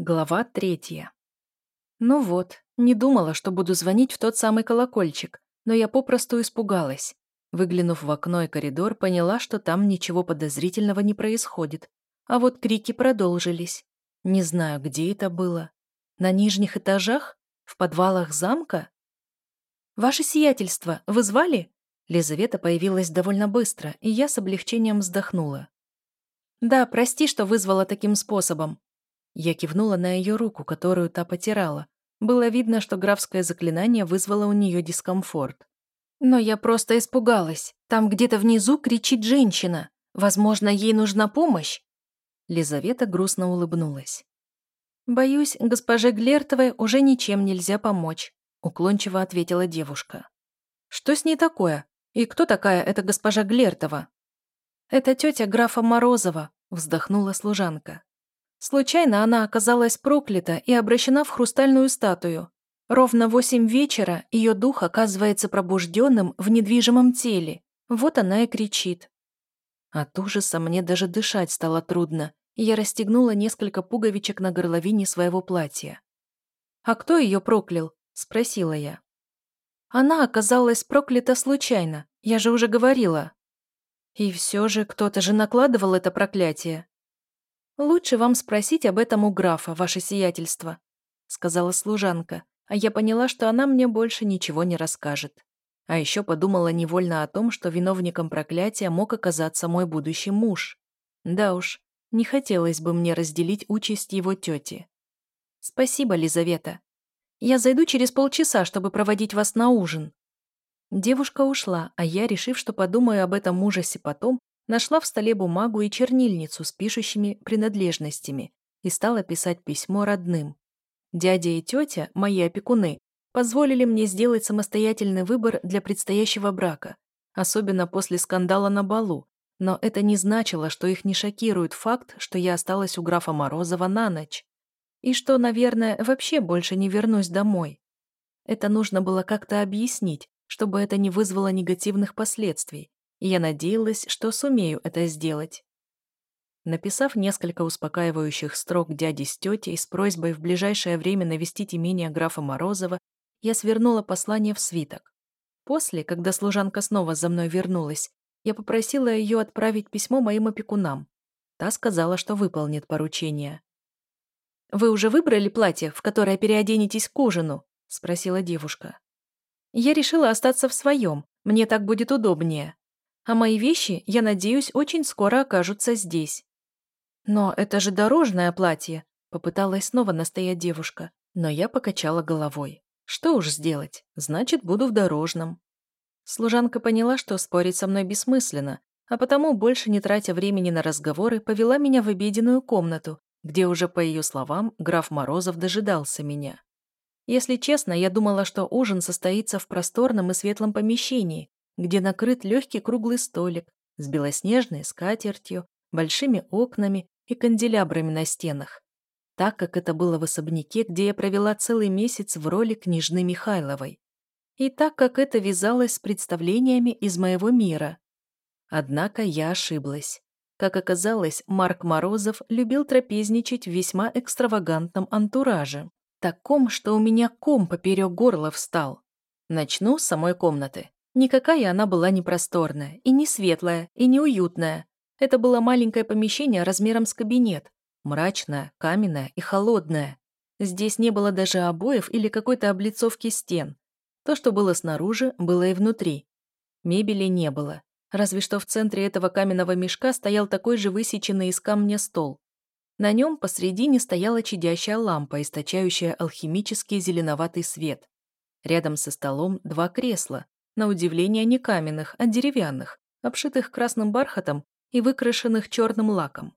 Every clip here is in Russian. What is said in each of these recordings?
Глава третья. Ну вот, не думала, что буду звонить в тот самый колокольчик, но я попросту испугалась. Выглянув в окно и коридор, поняла, что там ничего подозрительного не происходит. А вот крики продолжились. Не знаю, где это было. На нижних этажах? В подвалах замка? «Ваше сиятельство, вы звали?» Лизавета появилась довольно быстро, и я с облегчением вздохнула. «Да, прости, что вызвала таким способом. Я кивнула на ее руку, которую та потирала. Было видно, что графское заклинание вызвало у нее дискомфорт. Но я просто испугалась. Там где-то внизу кричит женщина. Возможно, ей нужна помощь. Лизавета грустно улыбнулась. «Боюсь, госпоже Глертовой уже ничем нельзя помочь», уклончиво ответила девушка. «Что с ней такое? И кто такая эта госпожа Глертова?» «Это тетя графа Морозова», вздохнула служанка. Случайно она оказалась проклята и обращена в хрустальную статую. Ровно в восемь вечера ее дух оказывается пробужденным в недвижимом теле. Вот она и кричит. От ужаса мне даже дышать стало трудно, я расстегнула несколько пуговичек на горловине своего платья. «А кто ее проклял?» – спросила я. «Она оказалась проклята случайно, я же уже говорила». «И все же кто-то же накладывал это проклятие», «Лучше вам спросить об этом у графа, ваше сиятельство», сказала служанка, а я поняла, что она мне больше ничего не расскажет. А еще подумала невольно о том, что виновником проклятия мог оказаться мой будущий муж. Да уж, не хотелось бы мне разделить участь его тети. «Спасибо, Лизавета. Я зайду через полчаса, чтобы проводить вас на ужин». Девушка ушла, а я, решив, что подумаю об этом ужасе потом, Нашла в столе бумагу и чернильницу с пишущими принадлежностями и стала писать письмо родным. Дядя и тетя, мои опекуны, позволили мне сделать самостоятельный выбор для предстоящего брака, особенно после скандала на балу, но это не значило, что их не шокирует факт, что я осталась у графа Морозова на ночь. И что, наверное, вообще больше не вернусь домой. Это нужно было как-то объяснить, чтобы это не вызвало негативных последствий, я надеялась, что сумею это сделать. Написав несколько успокаивающих строк дяде с тетей с просьбой в ближайшее время навестить имение графа Морозова, я свернула послание в свиток. После, когда служанка снова за мной вернулась, я попросила ее отправить письмо моим опекунам. Та сказала, что выполнит поручение. «Вы уже выбрали платье, в которое переоденетесь к ужину?» – спросила девушка. «Я решила остаться в своем, мне так будет удобнее», а мои вещи, я надеюсь, очень скоро окажутся здесь. Но это же дорожное платье, попыталась снова настоять девушка, но я покачала головой. Что уж сделать, значит, буду в дорожном. Служанка поняла, что спорить со мной бессмысленно, а потому, больше не тратя времени на разговоры, повела меня в обеденную комнату, где уже, по ее словам, граф Морозов дожидался меня. Если честно, я думала, что ужин состоится в просторном и светлом помещении, где накрыт легкий круглый столик с белоснежной скатертью, большими окнами и канделябрами на стенах, так как это было в особняке, где я провела целый месяц в роли княжны Михайловой, и так как это вязалось с представлениями из моего мира. Однако я ошиблась. Как оказалось, Марк Морозов любил трапезничать в весьма экстравагантном антураже. Таком, что у меня ком поперек горла встал. Начну с самой комнаты. Никакая она была не просторная, и не светлая, и не уютная. Это было маленькое помещение размером с кабинет. Мрачное, каменное и холодное. Здесь не было даже обоев или какой-то облицовки стен. То, что было снаружи, было и внутри. Мебели не было. Разве что в центре этого каменного мешка стоял такой же высеченный из камня стол. На нем посредине стояла чадящая лампа, источающая алхимический зеленоватый свет. Рядом со столом два кресла, на удивление не каменных, а деревянных, обшитых красным бархатом и выкрашенных черным лаком.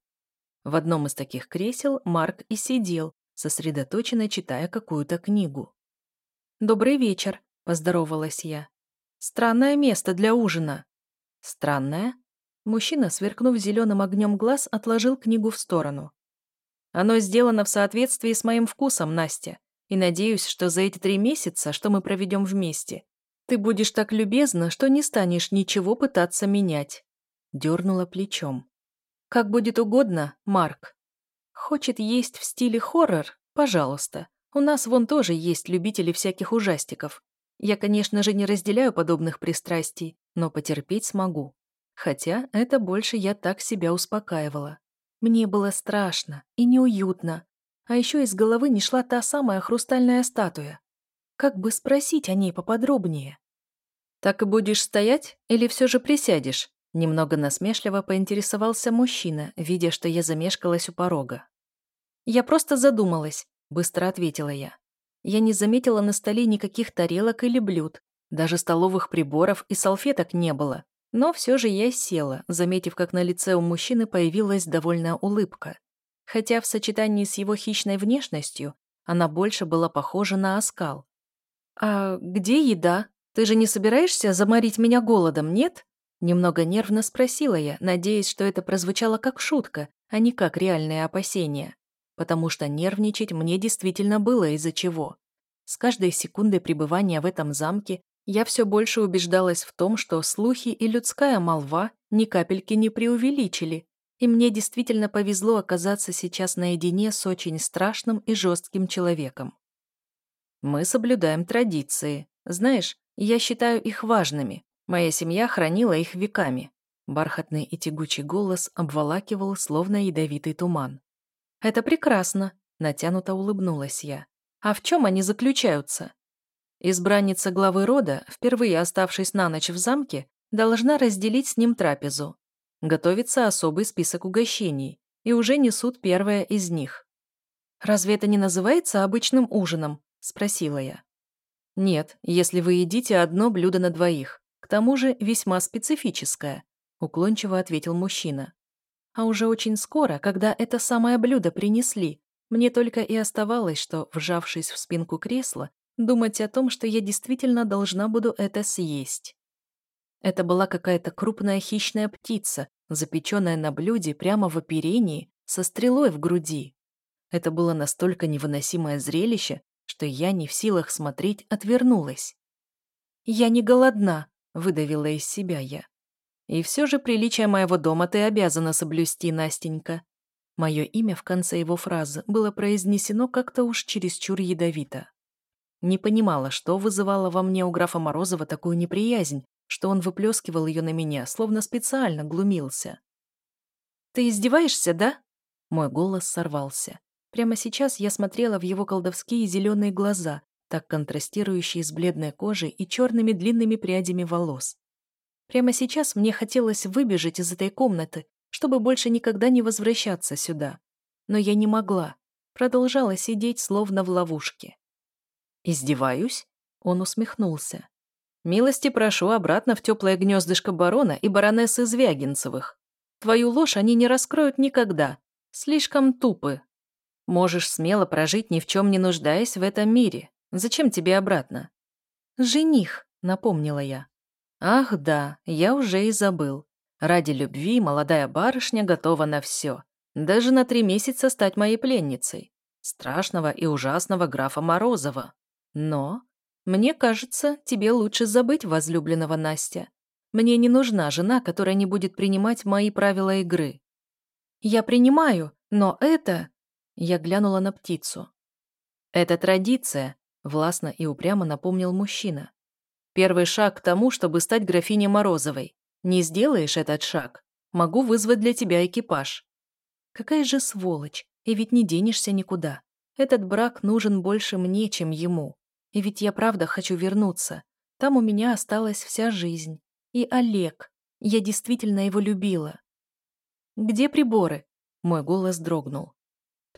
В одном из таких кресел Марк и сидел, сосредоточенно читая какую-то книгу. «Добрый вечер», — поздоровалась я. «Странное место для ужина». «Странное?» Мужчина, сверкнув зеленым огнем глаз, отложил книгу в сторону. «Оно сделано в соответствии с моим вкусом, Настя, и надеюсь, что за эти три месяца, что мы проведем вместе, ты будешь так любезна, что не станешь ничего пытаться менять. Дернула плечом. Как будет угодно, Марк. Хочет есть в стиле хоррор? Пожалуйста. У нас вон тоже есть любители всяких ужастиков. Я, конечно же, не разделяю подобных пристрастий, но потерпеть смогу. Хотя это больше я так себя успокаивала. Мне было страшно и неуютно. А еще из головы не шла та самая хрустальная статуя. Как бы спросить о ней поподробнее? «Так и будешь стоять или все же присядешь?» Немного насмешливо поинтересовался мужчина, видя, что я замешкалась у порога. «Я просто задумалась», — быстро ответила я. Я не заметила на столе никаких тарелок или блюд, даже столовых приборов и салфеток не было. Но все же я села, заметив, как на лице у мужчины появилась довольная улыбка. Хотя в сочетании с его хищной внешностью она больше была похожа на оскал. «А где еда? Ты же не собираешься заморить меня голодом, нет?» Немного нервно спросила я, надеясь, что это прозвучало как шутка, а не как реальное опасение. Потому что нервничать мне действительно было из-за чего. С каждой секундой пребывания в этом замке я все больше убеждалась в том, что слухи и людская молва ни капельки не преувеличили, и мне действительно повезло оказаться сейчас наедине с очень страшным и жестким человеком. Мы соблюдаем традиции. Знаешь, я считаю их важными. Моя семья хранила их веками. Бархатный и тягучий голос обволакивал, словно ядовитый туман. «Это прекрасно», — натянуто улыбнулась я. «А в чем они заключаются?» Избранница главы рода, впервые оставшись на ночь в замке, должна разделить с ним трапезу. Готовится особый список угощений, и уже несут первое из них. «Разве это не называется обычным ужином?» – спросила я. «Нет, если вы едите одно блюдо на двоих. К тому же весьма специфическое», – уклончиво ответил мужчина. А уже очень скоро, когда это самое блюдо принесли, мне только и оставалось, что, вжавшись в спинку кресла, думать о том, что я действительно должна буду это съесть. Это была какая-то крупная хищная птица, запеченная на блюде прямо в оперении, со стрелой в груди. Это было настолько невыносимое зрелище, что я не в силах смотреть отвернулась. «Я не голодна», — выдавила из себя я. «И все же приличие моего дома ты обязана соблюсти, Настенька». Мое имя в конце его фразы было произнесено как-то уж чересчур ядовито. Не понимала, что вызывало во мне у графа Морозова такую неприязнь, что он выплескивал ее на меня, словно специально глумился. «Ты издеваешься, да?» Мой голос сорвался. Прямо сейчас я смотрела в его колдовские зеленые глаза, так контрастирующие с бледной кожей и черными длинными прядями волос. Прямо сейчас мне хотелось выбежать из этой комнаты, чтобы больше никогда не возвращаться сюда. Но я не могла. Продолжала сидеть, словно в ловушке. «Издеваюсь?» Он усмехнулся. «Милости прошу обратно в теплое гнездышко барона и баронессы Звягинцевых. Твою ложь они не раскроют никогда. Слишком тупы. Можешь смело прожить, ни в чем не нуждаясь в этом мире. Зачем тебе обратно?» «Жених», — напомнила я. «Ах да, я уже и забыл. Ради любви молодая барышня готова на все. Даже на три месяца стать моей пленницей. Страшного и ужасного графа Морозова. Но, мне кажется, тебе лучше забыть возлюбленного Настя. Мне не нужна жена, которая не будет принимать мои правила игры. Я принимаю, но это... Я глянула на птицу. Это традиция, властно и упрямо напомнил мужчина. Первый шаг к тому, чтобы стать графиней Морозовой. Не сделаешь этот шаг, могу вызвать для тебя экипаж. Какая же сволочь, и ведь не денешься никуда. Этот брак нужен больше мне, чем ему. И ведь я правда хочу вернуться. Там у меня осталась вся жизнь. И Олег. Я действительно его любила. «Где приборы?» Мой голос дрогнул.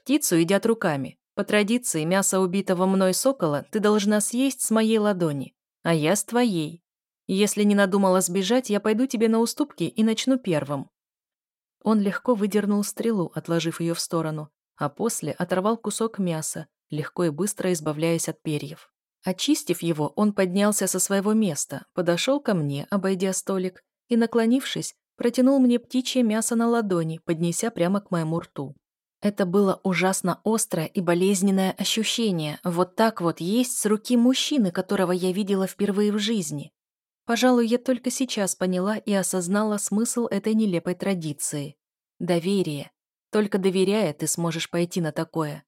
«Птицу едят руками. По традиции, мясо убитого мной сокола ты должна съесть с моей ладони, а я с твоей. Если не надумала сбежать, я пойду тебе на уступки и начну первым». Он легко выдернул стрелу, отложив ее в сторону, а после оторвал кусок мяса, легко и быстро избавляясь от перьев. Очистив его, он поднялся со своего места, подошел ко мне, обойдя столик, и, наклонившись, протянул мне птичье мясо на ладони, поднеся прямо к моему рту. Это было ужасно острое и болезненное ощущение, вот так вот есть с руки мужчины, которого я видела впервые в жизни. Пожалуй, я только сейчас поняла и осознала смысл этой нелепой традиции. Доверие. Только доверяя, ты сможешь пойти на такое.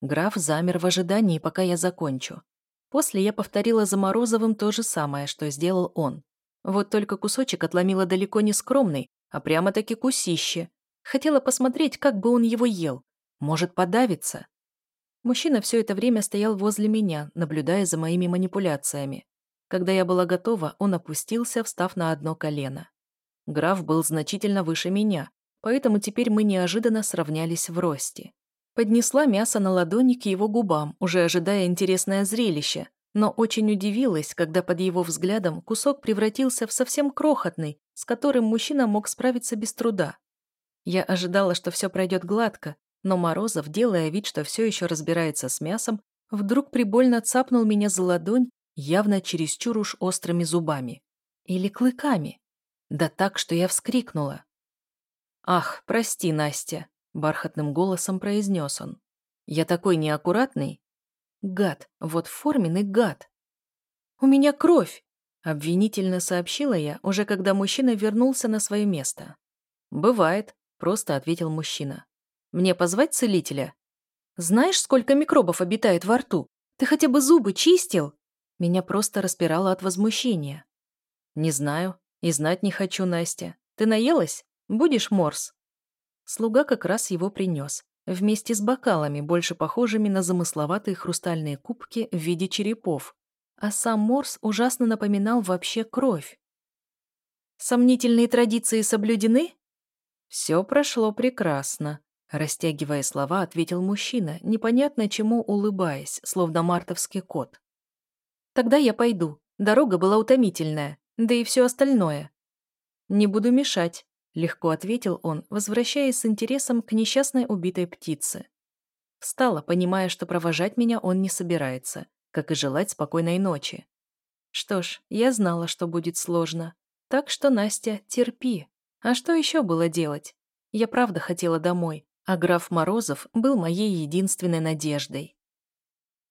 Граф замер в ожидании, пока я закончу. После я повторила за Морозовым то же самое, что сделал он. Вот только кусочек отломила далеко не скромный, а прямо-таки кусище. Хотела посмотреть, как бы он его ел. Может, подавиться. Мужчина все это время стоял возле меня, наблюдая за моими манипуляциями. Когда я была готова, он опустился, встав на одно колено. Граф был значительно выше меня, поэтому теперь мы неожиданно сравнялись в росте. Поднесла мясо на ладони к его губам, уже ожидая интересное зрелище, но очень удивилась, когда под его взглядом кусок превратился в совсем крохотный, с которым мужчина мог справиться без труда. Я ожидала, что все пройдет гладко, но Морозов, делая вид, что все еще разбирается с мясом, вдруг прибольно цапнул меня за ладонь, явно чересчур уж острыми зубами. Или клыками. Да так, что я вскрикнула. «Ах, прости, Настя», — бархатным голосом произнес он. «Я такой неаккуратный?» Гад, вот форменный гад. «У меня кровь!» — обвинительно сообщила я, уже когда мужчина вернулся на свое место. «Бывает», — просто ответил мужчина. «Мне позвать целителя?» «Знаешь, сколько микробов обитает во рту? Ты хотя бы зубы чистил?» Меня просто распирало от возмущения. «Не знаю. И знать не хочу, Настя. Ты наелась? Будешь морс?» Слуга как раз его принес вместе с бокалами, больше похожими на замысловатые хрустальные кубки в виде черепов, а сам Морс ужасно напоминал вообще кровь. «Сомнительные традиции соблюдены?» «Все прошло прекрасно», — растягивая слова, ответил мужчина, непонятно чему улыбаясь, словно мартовский кот. «Тогда я пойду. Дорога была утомительная, да и все остальное. Не буду мешать. — легко ответил он, возвращаясь с интересом к несчастной убитой птице. Встала, понимая, что провожать меня он не собирается, как и желать спокойной ночи. Что ж, я знала, что будет сложно. Так что, Настя, терпи. А что еще было делать? Я правда хотела домой, а граф Морозов был моей единственной надеждой.